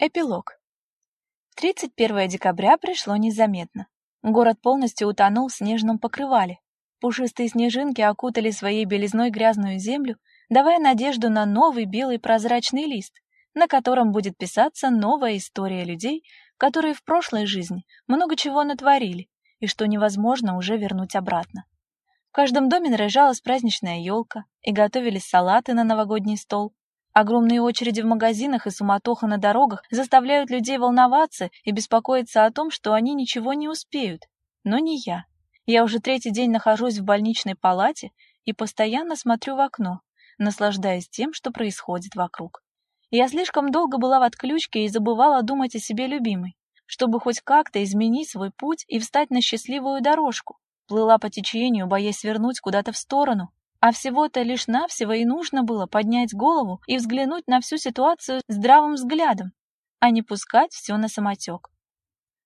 Эпилог. 31 декабря пришло незаметно. Город полностью утонул в снежном покрывале. Пушистые снежинки окутали своей белизной грязную землю, давая надежду на новый белый прозрачный лист, на котором будет писаться новая история людей, которые в прошлой жизни много чего натворили и что невозможно уже вернуть обратно. В каждом доме наряжалась праздничная елка и готовились салаты на новогодний стол, Огромные очереди в магазинах и суматоха на дорогах заставляют людей волноваться и беспокоиться о том, что они ничего не успеют. Но не я. Я уже третий день нахожусь в больничной палате и постоянно смотрю в окно, наслаждаясь тем, что происходит вокруг. Я слишком долго была в отключке и забывала думать о себе любимой, чтобы хоть как-то изменить свой путь и встать на счастливую дорожку. Плыла по течению, боясь свернуть куда-то в сторону, а всего-то лишь навсего и нужно было поднять голову и взглянуть на всю ситуацию здравым взглядом, а не пускать все на самотек.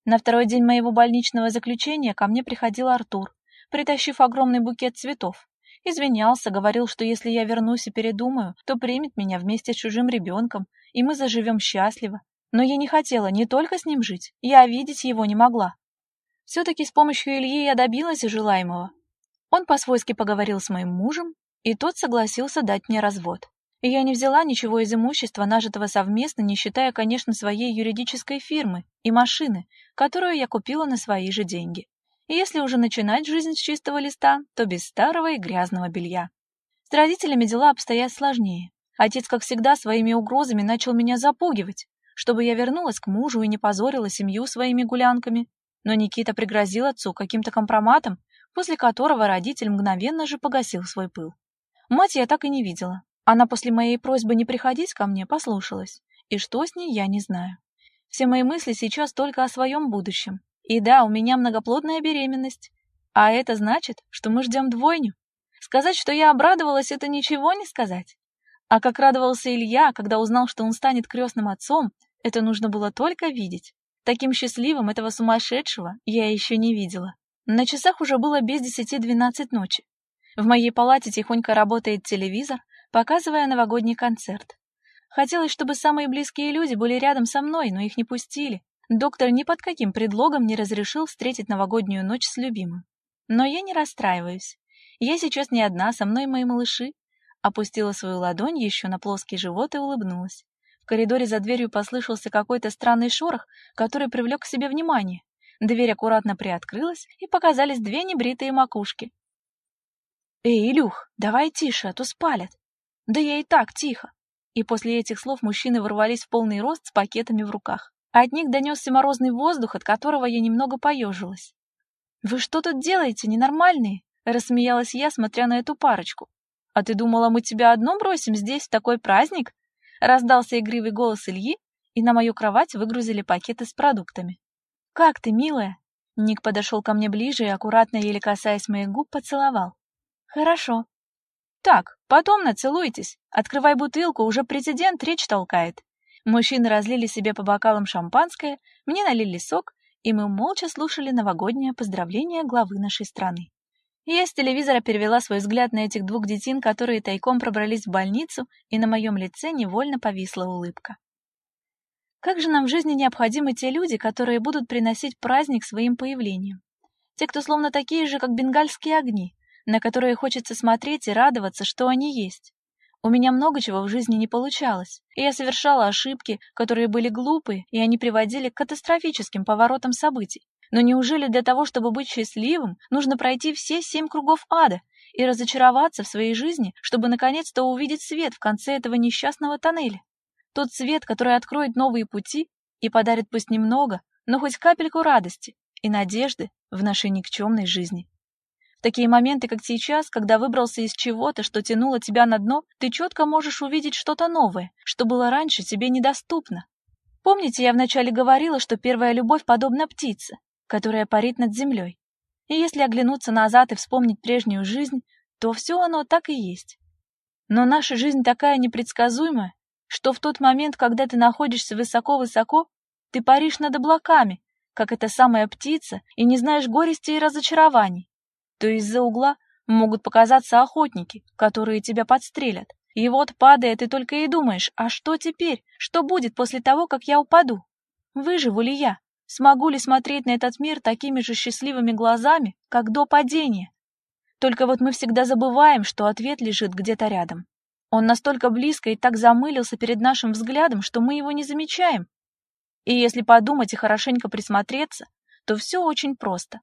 На второй день моего больничного заключения ко мне приходил Артур, притащив огромный букет цветов. Извинялся, говорил, что если я вернусь и передумаю, то примет меня вместе с чужим ребенком, и мы заживем счастливо. Но я не хотела не только с ним жить, я видеть его не могла. Все-таки с помощью Ильи я добилась желаемого, он по-свойски поговорил с моим мужем, и тот согласился дать мне развод. Я не взяла ничего из имущества, нажитого совместно, не считая, конечно, своей юридической фирмы и машины, которую я купила на свои же деньги. И если уже начинать жизнь с чистого листа, то без старого и грязного белья. С родителями дела обстоят сложнее. Отец, как всегда, своими угрозами начал меня запугивать, чтобы я вернулась к мужу и не позорила семью своими гулянками. Но Никита пригрозил отцу каким-то компроматом, после которого родитель мгновенно же погасил свой пыл. Мать я так и не видела. Она после моей просьбы не приходить ко мне послушалась. И что с ней, я не знаю. Все мои мысли сейчас только о своем будущем. И да, у меня многоплодная беременность. А это значит, что мы ждем двойню. Сказать, что я обрадовалась, это ничего не сказать. А как радовался Илья, когда узнал, что он станет крестным отцом, это нужно было только видеть. Таким счастливым этого сумасшедшего я еще не видела. На часах уже было без десяти двенадцать ночи. В моей палате тихонько работает телевизор, показывая новогодний концерт. Хотелось, чтобы самые близкие люди были рядом со мной, но их не пустили. Доктор ни под каким предлогом не разрешил встретить новогоднюю ночь с любимым. Но я не расстраиваюсь. Я сейчас не одна, со мной мои малыши. Опустила свою ладонь еще на плоский живот и улыбнулась. В коридоре за дверью послышался какой-то странный шорох, который привлек к себе внимание. Дверь аккуратно приоткрылась, и показались две небритые макушки. «Эй, Илюх, давай тише, а то спалят!» «Да я и так тихо!» И после этих слов мужчины ворвались в полный рост с пакетами в руках. От них донесся морозный воздух, от которого я немного поежилась. «Вы что тут делаете, ненормальные?» — рассмеялась я, смотря на эту парочку. «А ты думала, мы тебя одну бросим здесь в такой праздник?» Раздался игривый голос Ильи, и на мою кровать выгрузили пакеты с продуктами. «Как ты, милая?» Ник подошел ко мне ближе и, аккуратно, еле касаясь моих губ, поцеловал. «Хорошо». «Так, потом нацелуйтесь. Открывай бутылку, уже президент речь толкает». Мужчины разлили себе по бокалам шампанское, мне налили сок, и мы молча слушали новогоднее поздравление главы нашей страны. Я с телевизора перевела свой взгляд на этих двух детин, которые тайком пробрались в больницу, и на моем лице невольно повисла улыбка. Как же нам в жизни необходимы те люди, которые будут приносить праздник своим появлением? Те, кто словно такие же, как бенгальские огни, на которые хочется смотреть и радоваться, что они есть. У меня много чего в жизни не получалось, и я совершала ошибки, которые были глупые, и они приводили к катастрофическим поворотам событий. Но неужели для того, чтобы быть счастливым, нужно пройти все семь кругов ада и разочароваться в своей жизни, чтобы наконец-то увидеть свет в конце этого несчастного тоннеля? Тот свет, который откроет новые пути и подарит пусть немного, но хоть капельку радости и надежды в нашей никчемной жизни. В такие моменты, как сейчас, когда выбрался из чего-то, что тянуло тебя на дно, ты четко можешь увидеть что-то новое, что было раньше тебе недоступно. Помните, я вначале говорила, что первая любовь подобна птице, которая парит над землей. И если оглянуться назад и вспомнить прежнюю жизнь, то все оно так и есть. Но наша жизнь такая непредсказуемая, что в тот момент, когда ты находишься высоко-высоко, ты паришь над облаками, как эта самая птица, и не знаешь горести и разочарований. То из-за угла могут показаться охотники, которые тебя подстрелят, И вот, падая, ты только и думаешь, а что теперь? Что будет после того, как я упаду? Выживу ли я? Смогу ли смотреть на этот мир такими же счастливыми глазами, как до падения? Только вот мы всегда забываем, что ответ лежит где-то рядом. Он настолько близко и так замылился перед нашим взглядом, что мы его не замечаем. И если подумать и хорошенько присмотреться, то все очень просто.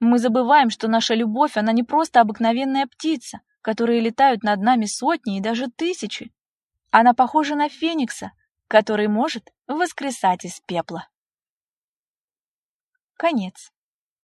Мы забываем, что наша любовь, она не просто обыкновенная птица, которые летают над нами сотни и даже тысячи. Она похожа на феникса, который может воскресать из пепла. Конец.